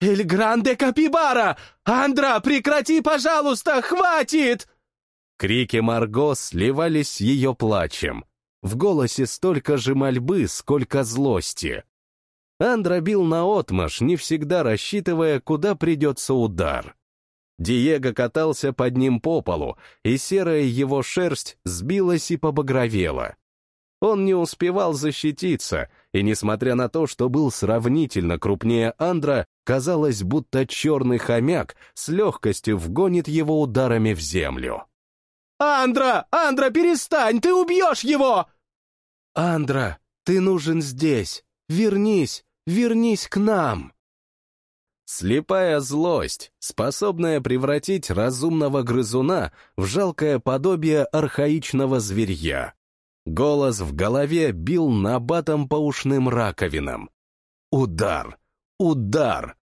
«Эль Гранде Капибара! Андра, прекрати, пожалуйста, хватит!» Крики Марго сливались с ее плачем. В голосе столько же мольбы, сколько злости. Андра бил наотмашь, не всегда рассчитывая, куда придется удар. Диего катался под ним по полу, и серая его шерсть сбилась и побагровела. Он не успевал защититься, и, несмотря на то, что был сравнительно крупнее Андра, казалось, будто черный хомяк с легкостью вгонит его ударами в землю. «Андра! Андра, перестань! Ты убьешь его!» «Андра, ты нужен здесь! Вернись! Вернись к нам!» Слепая злость, способная превратить разумного грызуна в жалкое подобие архаичного зверья. Голос в голове бил набатом по ушным раковинам. Удар! Удар!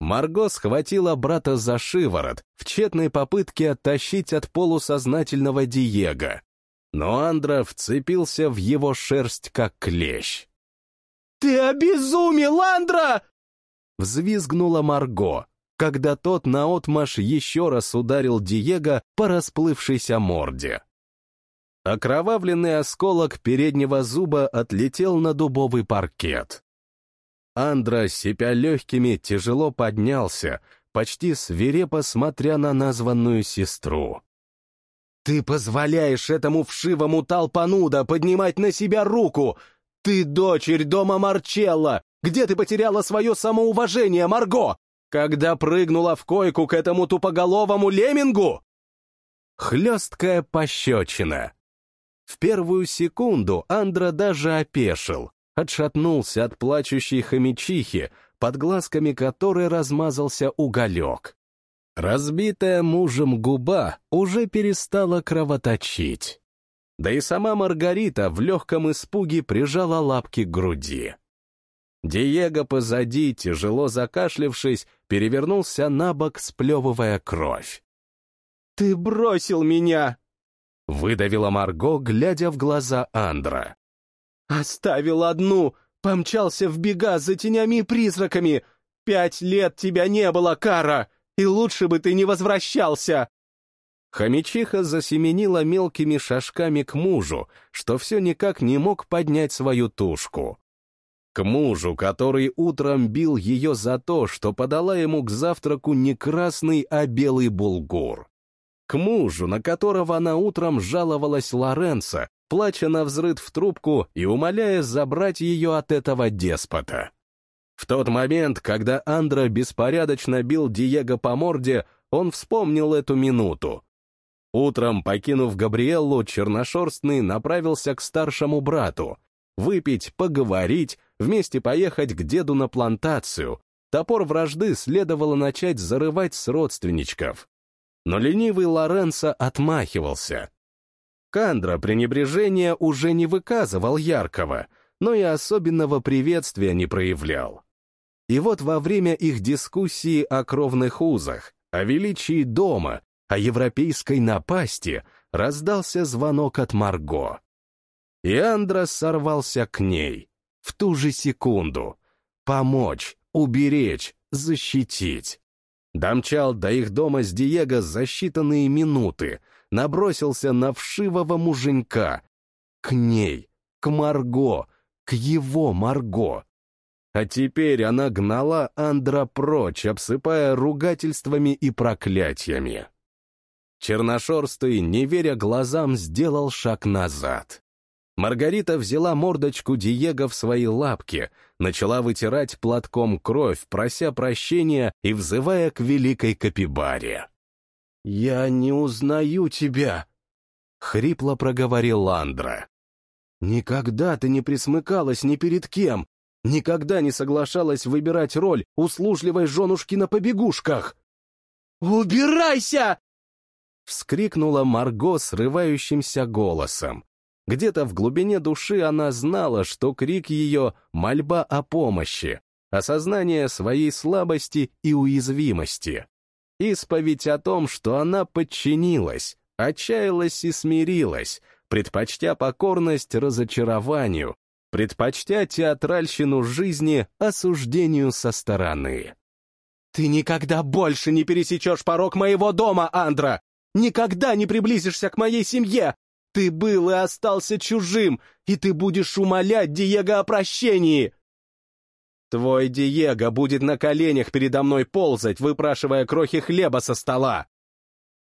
Марго схватила брата за шиворот в тщетной попытке оттащить от полусознательного Диего. Но Андра вцепился в его шерсть как клещ. «Ты обезумел, Андра!» Взвизгнула Марго, когда тот наотмашь еще раз ударил Диего по расплывшейся морде. Окровавленный осколок переднего зуба отлетел на дубовый паркет. Андра, сипя легкими, тяжело поднялся, почти свирепо смотря на названную сестру. «Ты позволяешь этому вшивому толпануда поднимать на себя руку! Ты дочерь дома Марчелла! Где ты потеряла свое самоуважение, Марго? Когда прыгнула в койку к этому тупоголовому леммингу? Хлесткая пощечина. В первую секунду Андра даже опешил, отшатнулся от плачущей хомячихи, под глазками которой размазался уголек. Разбитая мужем губа уже перестала кровоточить. Да и сама Маргарита в легком испуге прижала лапки к груди. Диего позади, тяжело закашлившись, перевернулся на бок, сплевывая кровь. «Ты бросил меня!» — выдавила Марго, глядя в глаза Андра. «Оставил одну, помчался в бега за тенями и призраками. Пять лет тебя не было, Кара, и лучше бы ты не возвращался!» Хомячиха засеменила мелкими шажками к мужу, что все никак не мог поднять свою тушку. К мужу, который утром бил ее за то, что подала ему к завтраку не красный, а белый булгур. К мужу, на которого она утром жаловалась Лоренцо, плача на взрыв в трубку и умоляя забрать ее от этого деспота. В тот момент, когда Андра беспорядочно бил Диего по морде, он вспомнил эту минуту. Утром, покинув Габриэллу, Черношерстный направился к старшему брату. Выпить, поговорить, вместе поехать к деду на плантацию. Топор вражды следовало начать зарывать с родственничков. Но ленивый Лоренцо отмахивался. Кандра пренебрежения уже не выказывал яркого, но и особенного приветствия не проявлял. И вот во время их дискуссии о кровных узах, о величии дома, о европейской напасти, раздался звонок от Марго. И Андрос сорвался к ней. В ту же секунду. Помочь, уберечь, защитить. Домчал до их дома с Диего за считанные минуты, набросился на вшивого муженька. К ней, к Марго, к его Марго. А теперь она гнала Андра прочь, обсыпая ругательствами и проклятиями. Черношерстый, не веря глазам, сделал шаг назад. Маргарита взяла мордочку Диего в свои лапки, начала вытирать платком кровь, прося прощения и взывая к великой Капибаре. «Я не узнаю тебя», — хрипло проговорил Ландра. «Никогда ты не присмыкалась ни перед кем, никогда не соглашалась выбирать роль услужливой женушки на побегушках». «Убирайся!» — вскрикнула Марго срывающимся голосом. Где-то в глубине души она знала, что крик ее — мольба о помощи, осознание своей слабости и уязвимости. Исповедь о том, что она подчинилась, отчаялась и смирилась, предпочтя покорность разочарованию, предпочтя театральщину жизни осуждению со стороны. Ты никогда больше не пересечешь порог моего дома, Андра! Никогда не приблизишься к моей семье! Ты был и остался чужим, и ты будешь умолять Диего о прощении!» «Твой Диего будет на коленях передо мной ползать, выпрашивая крохи хлеба со стола!»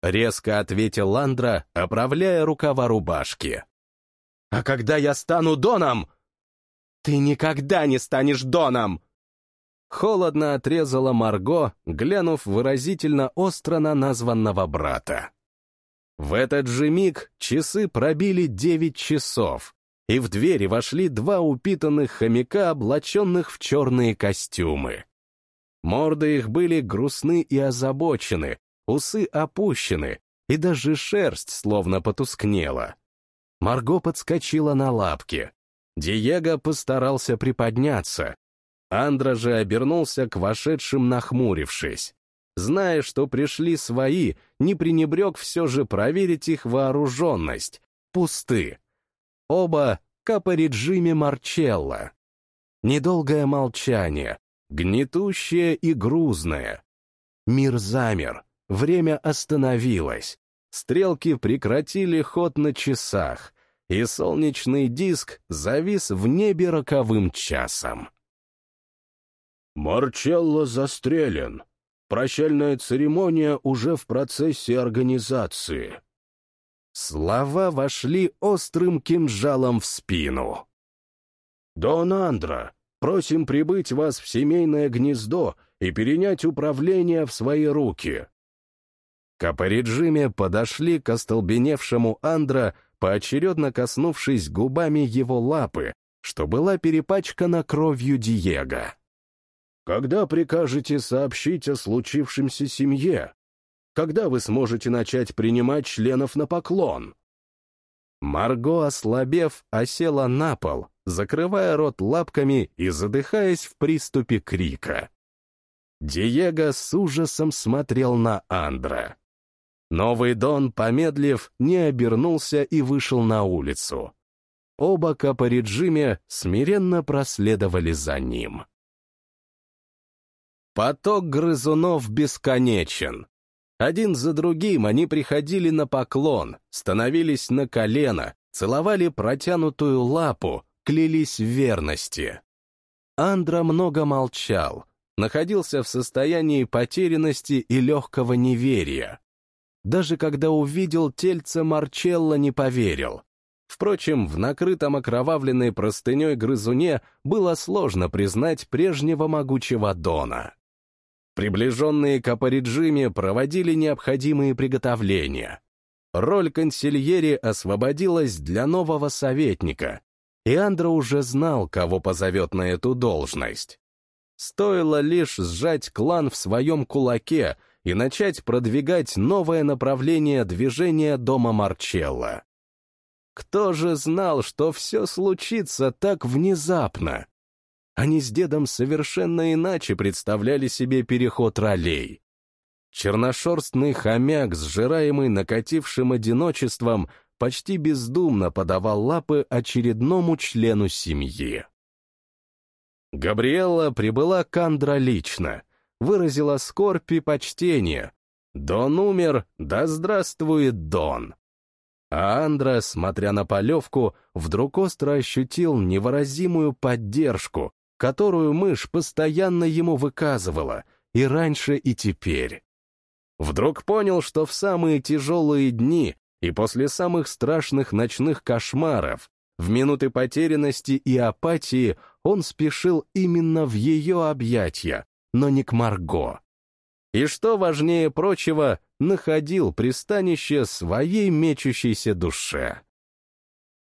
Резко ответил Ландра, оправляя рукава рубашки. «А когда я стану Доном?» «Ты никогда не станешь Доном!» Холодно отрезала Марго, глянув выразительно остро на названного брата. В этот же миг часы пробили девять часов, и в двери вошли два упитанных хомяка, облаченных в черные костюмы. Морды их были грустны и озабочены, усы опущены, и даже шерсть словно потускнела. Марго подскочила на лапки. Диего постарался приподняться, Андра же обернулся к вошедшим, нахмурившись. Зная, что пришли свои, не пренебрег все же проверить их вооруженность. Пусты. Оба капориджими Марчелло. Недолгое молчание, гнетущее и грузное. Мир замер, время остановилось. Стрелки прекратили ход на часах, и солнечный диск завис в небе роковым часом. «Марчелло застрелен. Прощальная церемония уже в процессе организации». Слова вошли острым кинжалом в спину. «Дон Андро, просим прибыть вас в семейное гнездо и перенять управление в свои руки». К апориджиме подошли к остолбеневшему Андро, поочередно коснувшись губами его лапы, что была перепачкана кровью Диего. Когда прикажете сообщить о случившемся семье? Когда вы сможете начать принимать членов на поклон? Марго, ослабев, осела на пол, закрывая рот лапками и задыхаясь в приступе крика. Диего с ужасом смотрел на Андра. Новый Дон, помедлив, не обернулся и вышел на улицу. Оба капориджиме смиренно проследовали за ним. Поток грызунов бесконечен. Один за другим они приходили на поклон, становились на колено, целовали протянутую лапу, клялись в верности. Андра много молчал, находился в состоянии потерянности и легкого неверия. Даже когда увидел тельце Марчелла, не поверил. Впрочем, в накрытом окровавленной простыней грызуне было сложно признать прежнего могучего Дона. Приближенные к Апориджиме проводили необходимые приготовления. Роль консильери освободилась для нового советника, и Андро уже знал, кого позовет на эту должность. Стоило лишь сжать клан в своем кулаке и начать продвигать новое направление движения дома Марчелла. Кто же знал, что все случится так внезапно? Они с дедом совершенно иначе представляли себе переход ролей. Черношерстный хомяк, сжираемый накатившим одиночеством, почти бездумно подавал лапы очередному члену семьи. Габриэлла прибыла к Андро лично, выразила скорбь и почтение. Дон умер, да здравствует Дон. А Андра, смотря на полевку, вдруг остро ощутил невыразимую поддержку, которую мышь постоянно ему выказывала, и раньше, и теперь. Вдруг понял, что в самые тяжелые дни и после самых страшных ночных кошмаров, в минуты потерянности и апатии он спешил именно в ее объятья, но не к Марго. И что важнее прочего, находил пристанище своей мечущейся душе.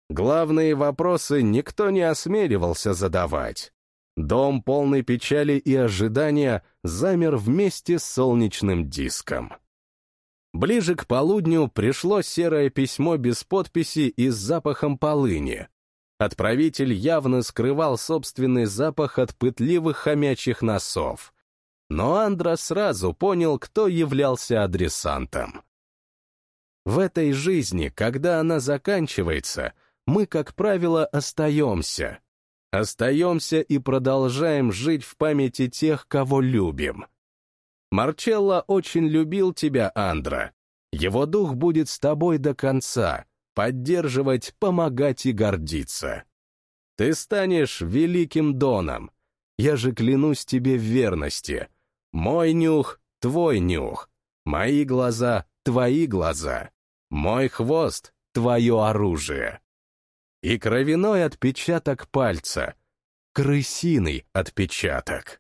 Главные вопросы никто не осмеливался задавать. Дом, полный печали и ожидания, замер вместе с солнечным диском. Ближе к полудню пришло серое письмо без подписи и с запахом полыни. Отправитель явно скрывал собственный запах от пытливых хомячьих носов. Но Андра сразу понял, кто являлся адресантом. В этой жизни, когда она заканчивается, мы, как правило, остаемся, Остаемся и продолжаем жить в памяти тех, кого любим. Марчелло очень любил тебя, Андра. Его дух будет с тобой до конца, поддерживать, помогать и гордиться. Ты станешь великим доном. Я же клянусь тебе в верности. Мой нюх — твой нюх. Мои глаза — твои глаза. Мой хвост — твое оружие. И кровяной отпечаток пальца. Крысиный отпечаток.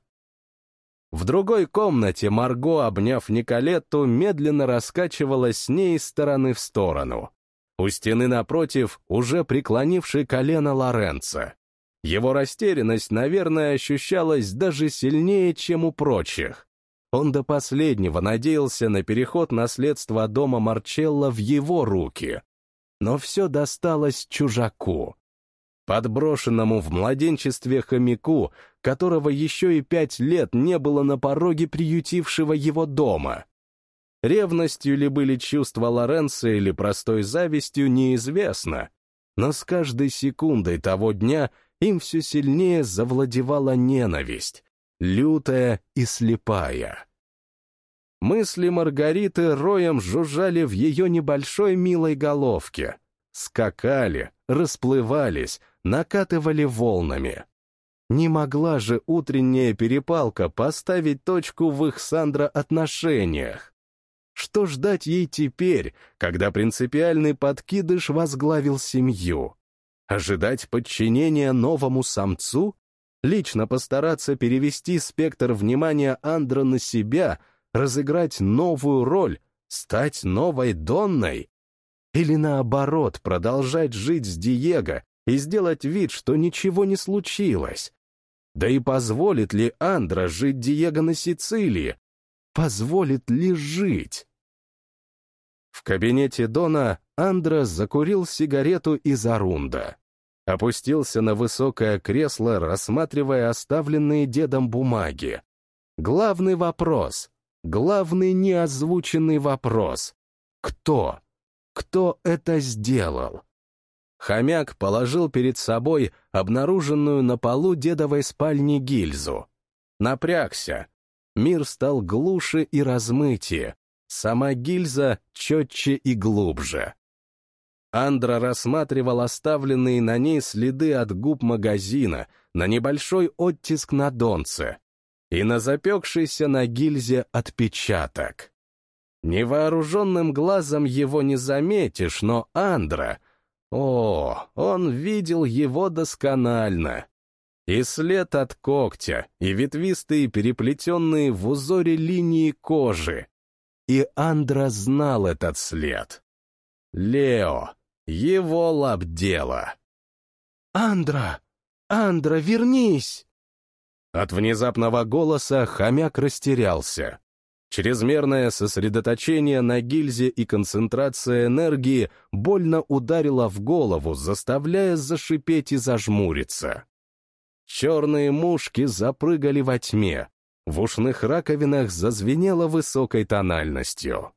В другой комнате Марго, обняв Николетту, медленно раскачивалась с ней из стороны в сторону. У стены напротив уже преклонивший колено Лоренца. Его растерянность, наверное, ощущалась даже сильнее, чем у прочих. Он до последнего надеялся на переход наследства дома Марчелло в его руки. Но все досталось чужаку подброшенному в младенчестве хомяку, которого еще и пять лет не было на пороге приютившего его дома. Ревностью ли были чувства Лоренцо или простой завистью, неизвестно, но с каждой секундой того дня им все сильнее завладевала ненависть, лютая и слепая. Мысли Маргариты роем жужжали в ее небольшой милой головке, скакали, расплывались, накатывали волнами. Не могла же утренняя перепалка поставить точку в их Сандра отношениях. Что ждать ей теперь, когда принципиальный подкидыш возглавил семью? Ожидать подчинения новому самцу? Лично постараться перевести спектр внимания Андра на себя, разыграть новую роль, стать новой Донной? Или наоборот, продолжать жить с Диего и сделать вид, что ничего не случилось? Да и позволит ли Андра жить Диего на Сицилии? Позволит ли жить? В кабинете Дона Андра закурил сигарету из Арунда. Опустился на высокое кресло, рассматривая оставленные дедом бумаги. Главный вопрос, главный неозвученный вопрос. Кто? Кто это сделал? Хомяк положил перед собой обнаруженную на полу дедовой спальни гильзу. Напрягся. Мир стал глуше и размытие. Сама гильза четче и глубже. Андра рассматривал оставленные на ней следы от губ магазина, на небольшой оттиск на донце и на запекшийся на гильзе отпечаток. Невооруженным глазом его не заметишь, но Андра — о, он видел его досконально. И след от когтя, и ветвистые переплетенные в узоре линии кожи. И Андра знал этот след. Лео, его лапдело. «Андра! Андра, вернись!» От внезапного голоса хомяк растерялся. Чрезмерное сосредоточение на гильзе и концентрация энергии больно ударила в голову, заставляя зашипеть и зажмуриться. Черные мушки запрыгали во тьме, в ушных раковинах зазвенело высокой тональностью.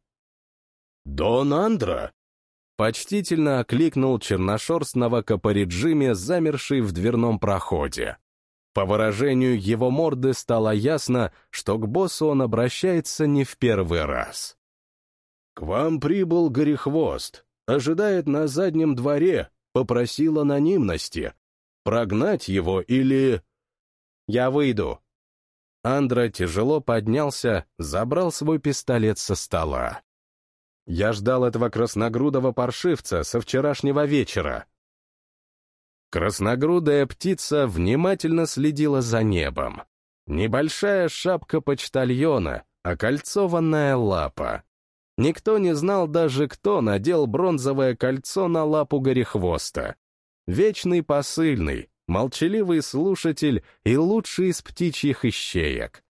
«Дон Андра!» Почтительно окликнул черношерстного капориджиме, замерший в дверном проходе. По выражению его морды стало ясно, что к боссу он обращается не в первый раз. «К вам прибыл Горехвост. Ожидает на заднем дворе, попросил анонимности. Прогнать его или...» «Я выйду». Андра тяжело поднялся, забрал свой пистолет со стола. «Я ждал этого красногрудого паршивца со вчерашнего вечера. Красногрудая птица внимательно следила за небом. Небольшая шапка почтальона, окольцованная лапа. Никто не знал даже, кто надел бронзовое кольцо на лапу горехвоста. Вечный посыльный, молчаливый слушатель и лучший из птичьих ищеек.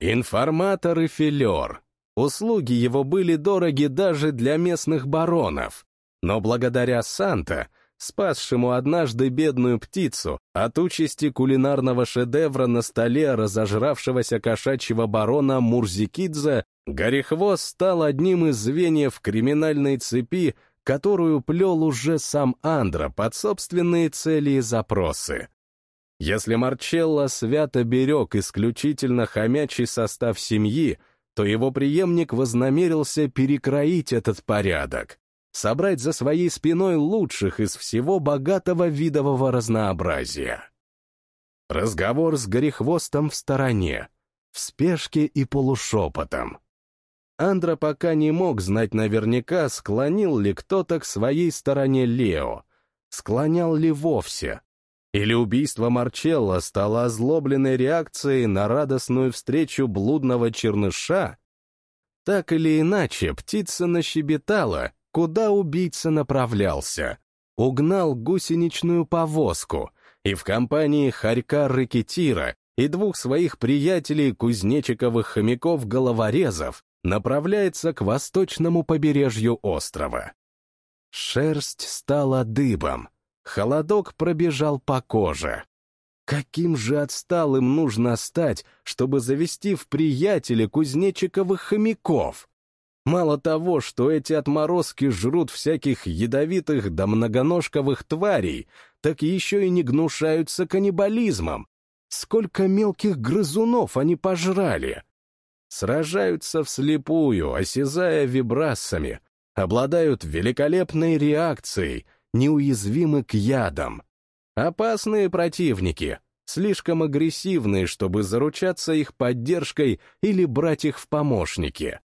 Информатор и филер. Услуги его были дороги даже для местных баронов. Но благодаря Санта спасшему однажды бедную птицу от участи кулинарного шедевра на столе разожравшегося кошачьего барона Мурзикидзе, Горехвост стал одним из звеньев криминальной цепи, которую плел уже сам Андра под собственные цели и запросы. Если Марчелло свято берег исключительно хомячий состав семьи, то его преемник вознамерился перекроить этот порядок, собрать за своей спиной лучших из всего богатого видового разнообразия. Разговор с Горехвостом в стороне, в спешке и полушепотом. Андра пока не мог знать наверняка, склонил ли кто-то к своей стороне Лео, склонял ли вовсе, или убийство Марчелла стало озлобленной реакцией на радостную встречу блудного черныша? Так или иначе, птица нащебетала, куда убийца направлялся. Угнал гусеничную повозку, и в компании хорька Рыкетира и двух своих приятелей кузнечиковых хомяков-головорезов направляется к восточному побережью острова. Шерсть стала дыбом, Холодок пробежал по коже. Каким же отсталым нужно стать, чтобы завести в приятеля кузнечиковых хомяков? Мало того, что эти отморозки жрут всяких ядовитых да многоножковых тварей, так еще и не гнушаются каннибализмом. Сколько мелких грызунов они пожрали! Сражаются вслепую, осязая вибрассами, обладают великолепной реакцией — неуязвимы к ядам. Опасные противники, слишком агрессивные, чтобы заручаться их поддержкой или брать их в помощники.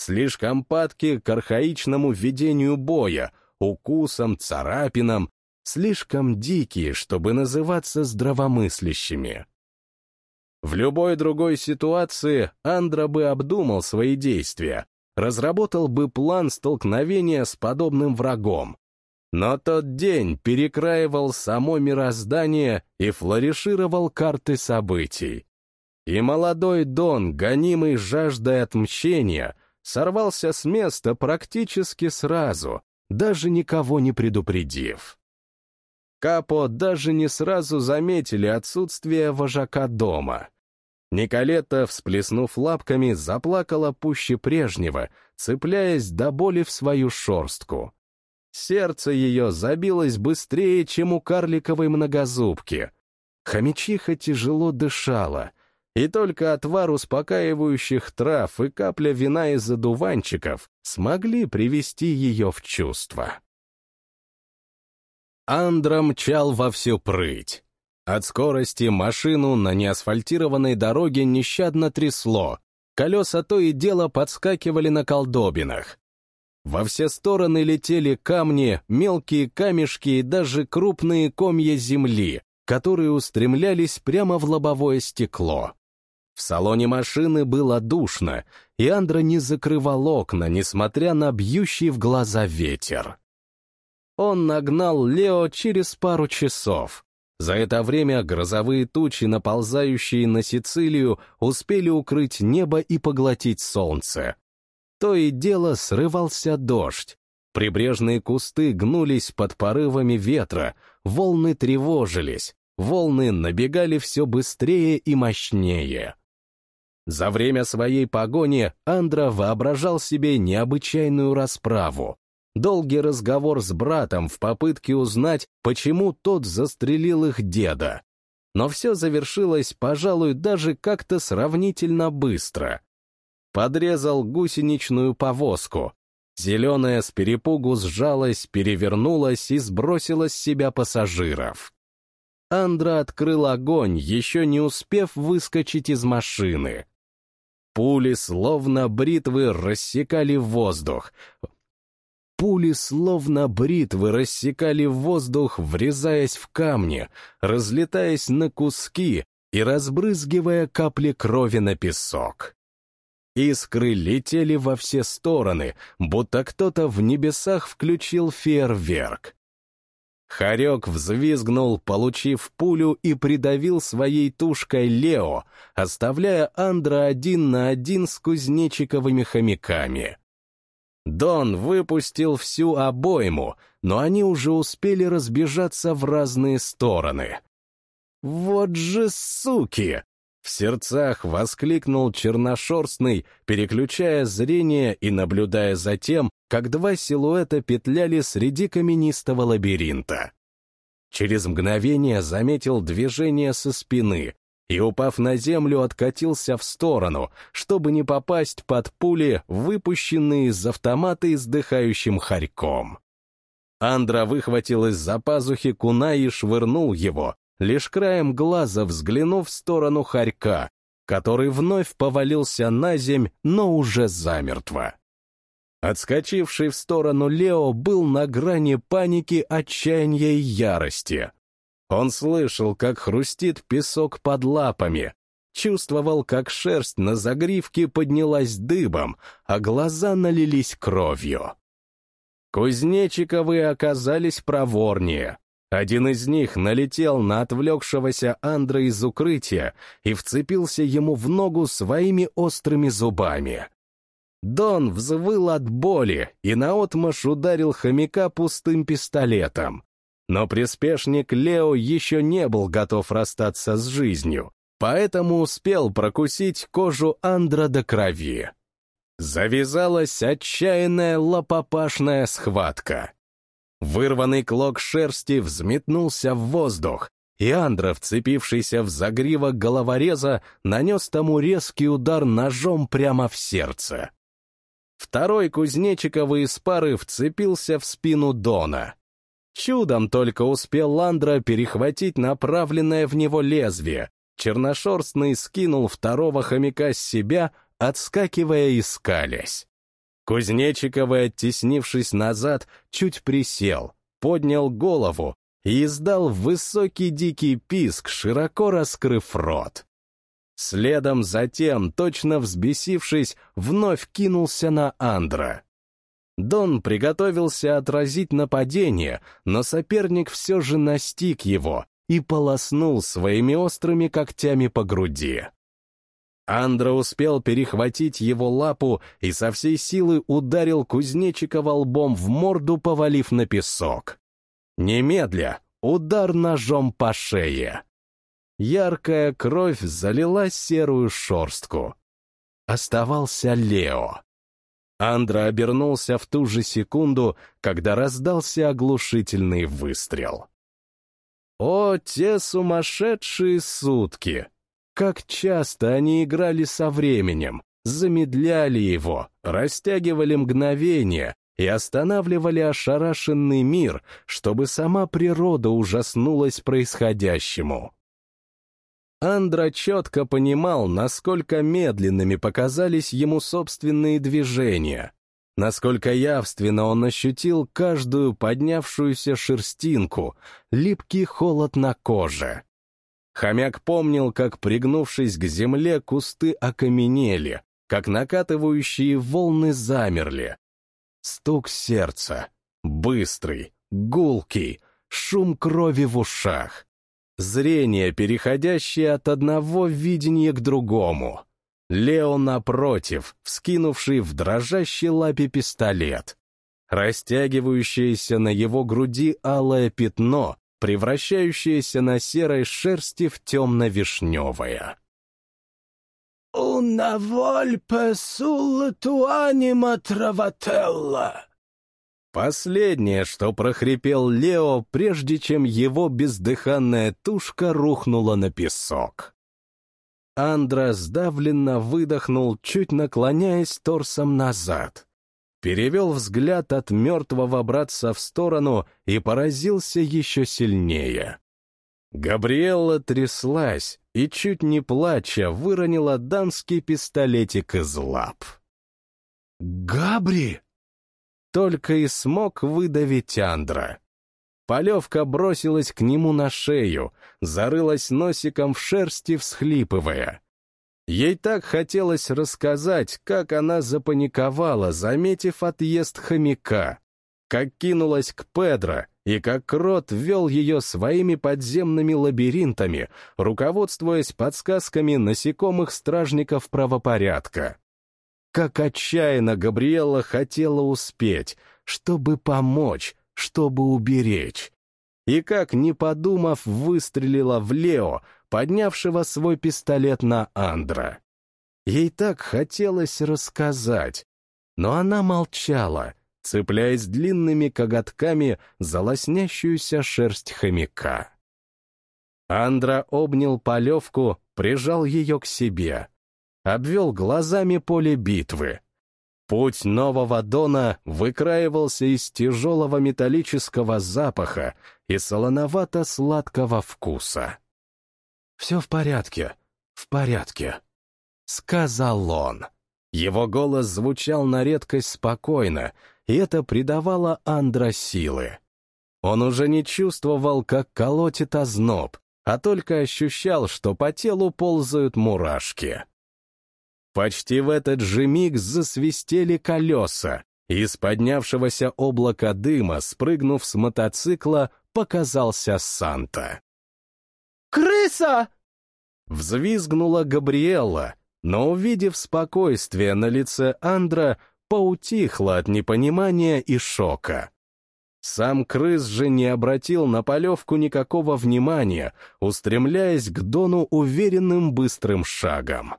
Слишком падки к архаичному ведению боя, укусам, царапинам, слишком дикие, чтобы называться здравомыслящими. В любой другой ситуации Андра бы обдумал свои действия, разработал бы план столкновения с подобным врагом, но тот день перекраивал само мироздание и флоришировал карты событий. И молодой Дон, гонимый жаждой отмщения, сорвался с места практически сразу, даже никого не предупредив. Капо даже не сразу заметили отсутствие вожака дома. Николета, всплеснув лапками, заплакала пуще прежнего, цепляясь до боли в свою шорстку. Сердце ее забилось быстрее, чем у карликовой многозубки. Хомячиха тяжело дышала, и только отвар успокаивающих трав и капля вина из одуванчиков смогли привести ее в чувство. Андра мчал во всю прыть. От скорости машину на неасфальтированной дороге нещадно трясло, колеса то и дело подскакивали на колдобинах, во все стороны летели камни, мелкие камешки и даже крупные комья земли, которые устремлялись прямо в лобовое стекло. В салоне машины было душно, и Андра не закрывал окна, несмотря на бьющий в глаза ветер. Он нагнал Лео через пару часов. За это время грозовые тучи, наползающие на Сицилию, успели укрыть небо и поглотить солнце. То и дело срывался дождь. Прибрежные кусты гнулись под порывами ветра, волны тревожились, волны набегали все быстрее и мощнее. За время своей погони Андра воображал себе необычайную расправу. Долгий разговор с братом в попытке узнать, почему тот застрелил их деда. Но все завершилось, пожалуй, даже как-то сравнительно быстро подрезал гусеничную повозку. Зеленая с перепугу сжалась, перевернулась и сбросила с себя пассажиров. Андра открыл огонь, еще не успев выскочить из машины. Пули, словно бритвы, рассекали воздух. Пули, словно бритвы, рассекали воздух, врезаясь в камни, разлетаясь на куски и разбрызгивая капли крови на песок. Искры летели во все стороны, будто кто-то в небесах включил фейерверк. Харек взвизгнул, получив пулю, и придавил своей тушкой Лео, оставляя Андра один на один с кузнечиковыми хомяками. Дон выпустил всю обойму, но они уже успели разбежаться в разные стороны. «Вот же суки!» В сердцах воскликнул черношерстный, переключая зрение и наблюдая за тем, как два силуэта петляли среди каменистого лабиринта. Через мгновение заметил движение со спины и, упав на землю, откатился в сторону, чтобы не попасть под пули, выпущенные из автомата издыхающим хорьком. Андра выхватил из-за пазухи куна и швырнул его, лишь краем глаза взглянув в сторону хорька, который вновь повалился на земь, но уже замертво. Отскочивший в сторону Лео был на грани паники, отчаяния и ярости. Он слышал, как хрустит песок под лапами, чувствовал, как шерсть на загривке поднялась дыбом, а глаза налились кровью. Кузнечиковы оказались проворнее. Один из них налетел на отвлекшегося Андра из укрытия и вцепился ему в ногу своими острыми зубами. Дон взвыл от боли и наотмашь ударил хомяка пустым пистолетом. Но приспешник Лео еще не был готов расстаться с жизнью, поэтому успел прокусить кожу Андра до крови. Завязалась отчаянная лопопашная схватка. Вырванный клок шерсти взметнулся в воздух, и Андра, вцепившийся в загривок головореза, нанес тому резкий удар ножом прямо в сердце. Второй кузнечиковый из пары вцепился в спину Дона. Чудом только успел Ландра перехватить направленное в него лезвие. Черношерстный скинул второго хомяка с себя, отскакивая и скалясь. Кузнечиковый, оттеснившись назад, чуть присел, поднял голову и издал высокий дикий писк, широко раскрыв рот. Следом затем, точно взбесившись, вновь кинулся на Андра. Дон приготовился отразить нападение, но соперник все же настиг его и полоснул своими острыми когтями по груди. Андра успел перехватить его лапу и со всей силы ударил Кузнечикова лбом в морду, повалив на песок. Немедля удар ножом по шее. Яркая кровь залила серую шорстку. Оставался Лео. Андра обернулся в ту же секунду, когда раздался оглушительный выстрел. О, те сумасшедшие сутки! Как часто они играли со временем, замедляли его, растягивали мгновение и останавливали ошарашенный мир, чтобы сама природа ужаснулась происходящему. Андра четко понимал, насколько медленными показались ему собственные движения, насколько явственно он ощутил каждую поднявшуюся шерстинку, липкий холод на коже. Хомяк помнил, как, пригнувшись к земле, кусты окаменели, как накатывающие волны замерли. Стук сердца, быстрый, гулкий, шум крови в ушах. Зрение, переходящее от одного видения к другому. Лео напротив, вскинувший в дрожащей лапе пистолет. Растягивающееся на его груди алое пятно, превращающееся на серой шерсти в темно-вишневое. «Una volpe sul tuanima travatelла!» Последнее, что прохрипел Лео, прежде чем его бездыханная тушка рухнула на песок. Андра сдавленно выдохнул, чуть наклоняясь торсом назад. Перевел взгляд от мертвого братца в сторону и поразился еще сильнее. Габриэлла тряслась и, чуть не плача, выронила дамский пистолетик из лап. «Габри!» Только и смог выдавить Андра. Полевка бросилась к нему на шею, зарылась носиком в шерсти, всхлипывая. Ей так хотелось рассказать, как она запаниковала, заметив отъезд хомяка, как кинулась к Педро и как Крот вел ее своими подземными лабиринтами, руководствуясь подсказками насекомых стражников правопорядка. Как отчаянно Габриэла хотела успеть, чтобы помочь, чтобы уберечь. И как, не подумав, выстрелила в Лео, поднявшего свой пистолет на Андра. Ей так хотелось рассказать, но она молчала, цепляясь длинными коготками за лоснящуюся шерсть хомяка. Андра обнял полевку, прижал ее к себе. Обвел глазами поле битвы. Путь нового Дона выкраивался из тяжелого металлического запаха и солоновато-сладкого вкуса. «Все в порядке, в порядке», — сказал он. Его голос звучал на редкость спокойно, и это придавало Андра силы. Он уже не чувствовал, как колотит озноб, а только ощущал, что по телу ползают мурашки. Почти в этот же миг засвистели колеса, из поднявшегося облака дыма, спрыгнув с мотоцикла, показался Санта. «Крыса!» Взвизгнула Габриэла, но, увидев спокойствие на лице Андра, поутихла от непонимания и шока. Сам крыс же не обратил на полевку никакого внимания, устремляясь к Дону уверенным быстрым шагом.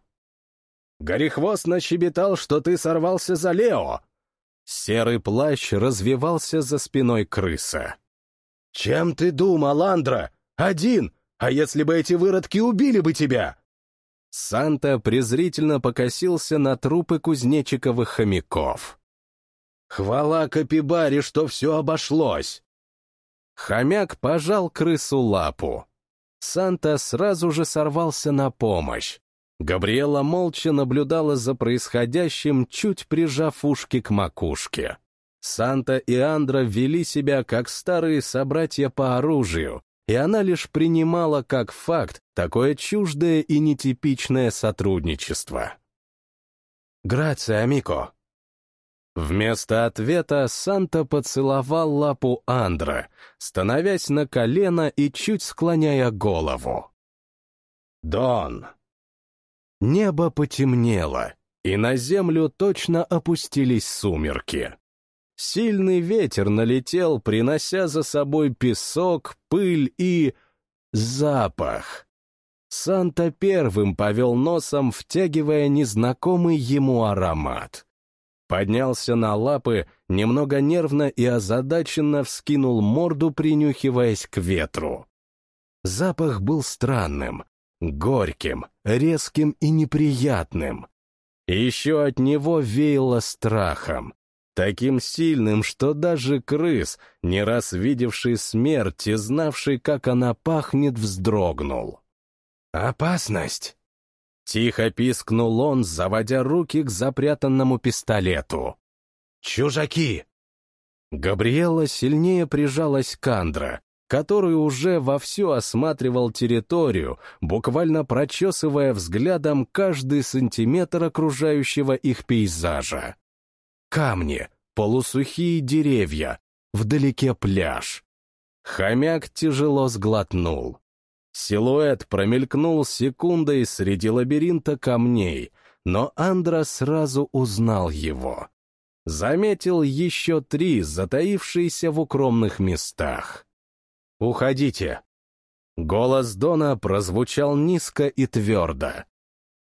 «Горехвост нащебетал, что ты сорвался за Лео!» Серый плащ развивался за спиной крыса. «Чем ты думал, Андра? Один! А если бы эти выродки убили бы тебя?» Санта презрительно покосился на трупы кузнечиковых хомяков. «Хвала Капибаре, что все обошлось!» Хомяк пожал крысу лапу. Санта сразу же сорвался на помощь. Габриэла молча наблюдала за происходящим, чуть прижав ушки к макушке. Санта и Андра вели себя как старые собратья по оружию, и она лишь принимала как факт такое чуждое и нетипичное сотрудничество. «Грация, Амико!» Вместо ответа Санта поцеловал лапу Андра, становясь на колено и чуть склоняя голову. «Дон!» Небо потемнело, и на землю точно опустились сумерки. Сильный ветер налетел, принося за собой песок, пыль и... запах. Санта первым повел носом, втягивая незнакомый ему аромат. Поднялся на лапы, немного нервно и озадаченно вскинул морду, принюхиваясь к ветру. Запах был странным, горьким, резким и неприятным. еще от него веяло страхом таким сильным, что даже крыс, не раз видевший смерть и знавший, как она пахнет, вздрогнул. «Опасность!» Тихо пискнул он, заводя руки к запрятанному пистолету. «Чужаки!» Габриэла сильнее прижалась к Андра, который уже вовсю осматривал территорию, буквально прочесывая взглядом каждый сантиметр окружающего их пейзажа. Камни, полусухие деревья, вдалеке пляж. Хомяк тяжело сглотнул. Силуэт промелькнул секундой среди лабиринта камней, но Андра сразу узнал его. Заметил еще три, затаившиеся в укромных местах. «Уходите!» Голос Дона прозвучал низко и твердо.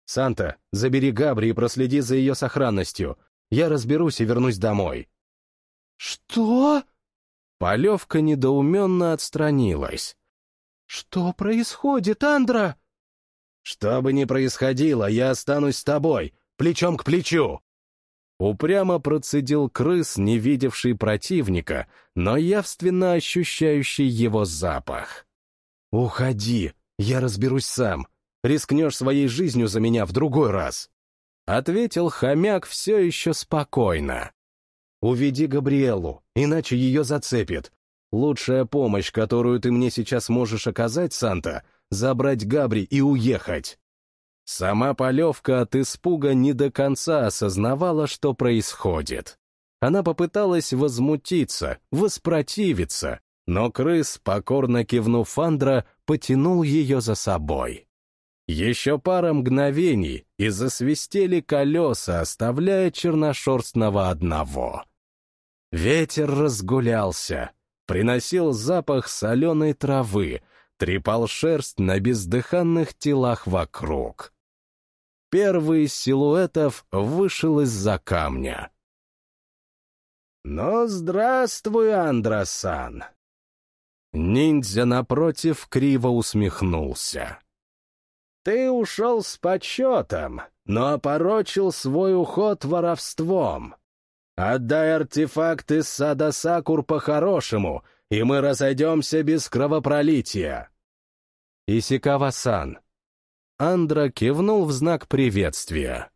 «Санта, забери Габри и проследи за ее сохранностью. Я разберусь и вернусь домой». «Что?» Полевка недоуменно отстранилась. «Что происходит, Андра?» «Что бы ни происходило, я останусь с тобой, плечом к плечу!» Упрямо процедил крыс, не видевший противника, но явственно ощущающий его запах. «Уходи, я разберусь сам. Рискнешь своей жизнью за меня в другой раз». — ответил хомяк все еще спокойно. «Уведи Габриэлу, иначе ее зацепит. Лучшая помощь, которую ты мне сейчас можешь оказать, Санта, забрать Габри и уехать». Сама Полевка от испуга не до конца осознавала, что происходит. Она попыталась возмутиться, воспротивиться, но крыс, покорно кивнув Андра, потянул ее за собой. Еще пара мгновений, и засвистели колеса, оставляя черношерстного одного. Ветер разгулялся, приносил запах соленой травы, трепал шерсть на бездыханных телах вокруг. Первый из силуэтов вышел из-за камня. «Ну, здравствуй, Андрасан!» Ниндзя напротив криво усмехнулся. Ты ушел с почетом, но опорочил свой уход воровством. Отдай артефакт из сада Сакур по-хорошему, и мы разойдемся без кровопролития. Исикава-сан. Андра кивнул в знак приветствия.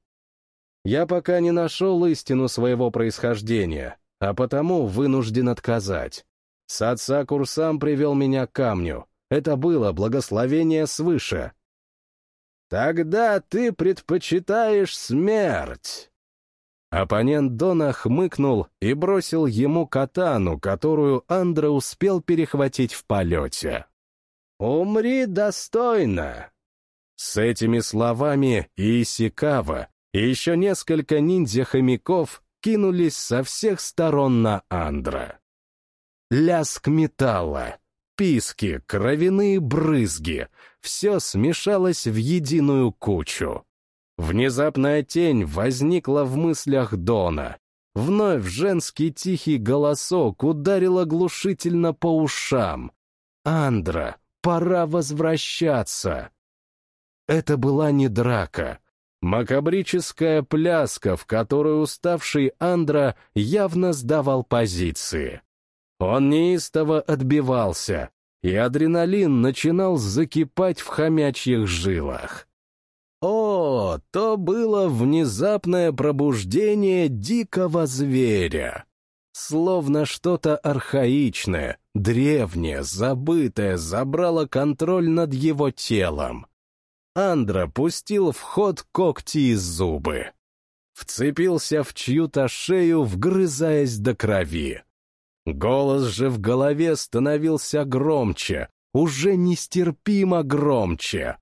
Я пока не нашел истину своего происхождения, а потому вынужден отказать. Сад Сакур сам привел меня к камню. Это было благословение свыше. «Тогда ты предпочитаешь смерть!» Оппонент Дона хмыкнул и бросил ему катану, которую Андра успел перехватить в полете. «Умри достойно!» С этими словами Исикава и еще несколько ниндзя-хомяков кинулись со всех сторон на Андра. Ляск металла, писки, кровяные брызги — все смешалось в единую кучу. Внезапная тень возникла в мыслях Дона. Вновь женский тихий голосок ударил оглушительно по ушам. «Андра, пора возвращаться!» Это была не драка. Макабрическая пляска, в которой уставший Андра явно сдавал позиции. Он неистово отбивался, и адреналин начинал закипать в хомячьих жилах. То было внезапное пробуждение дикого зверя. Словно что-то архаичное, древнее, забытое забрало контроль над его телом. Андра пустил в ход когти и зубы. Вцепился в чью-то шею, вгрызаясь до крови. Голос же в голове становился громче, уже нестерпимо громче.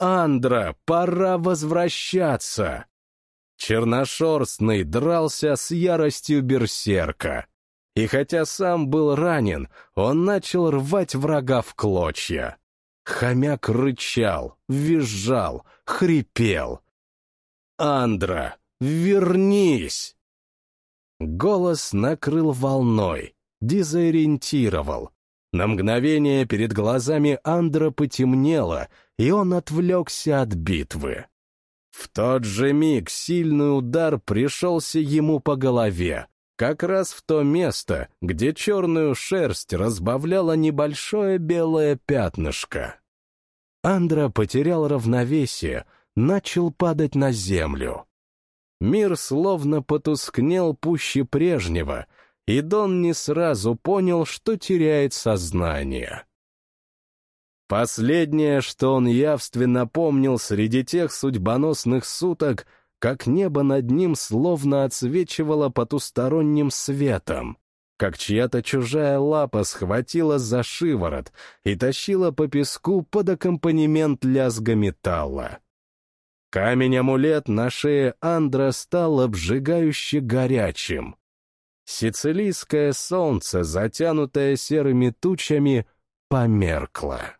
«Андра, пора возвращаться!» Черношерстный дрался с яростью берсерка. И хотя сам был ранен, он начал рвать врага в клочья. Хомяк рычал, визжал, хрипел. «Андра, вернись!» Голос накрыл волной, дезориентировал. На мгновение перед глазами Андра потемнело, и он отвлекся от битвы. В тот же миг сильный удар пришелся ему по голове, как раз в то место, где черную шерсть разбавляла небольшое белое пятнышко. Андра потерял равновесие, начал падать на землю. Мир словно потускнел пуще прежнего, и Дон не сразу понял, что теряет сознание. Последнее, что он явственно помнил среди тех судьбоносных суток, как небо над ним словно отсвечивало потусторонним светом, как чья-то чужая лапа схватила за шиворот и тащила по песку под аккомпанемент лязга металла. Камень-амулет на шее Андра стал обжигающе горячим. Сицилийское солнце, затянутое серыми тучами, померкло.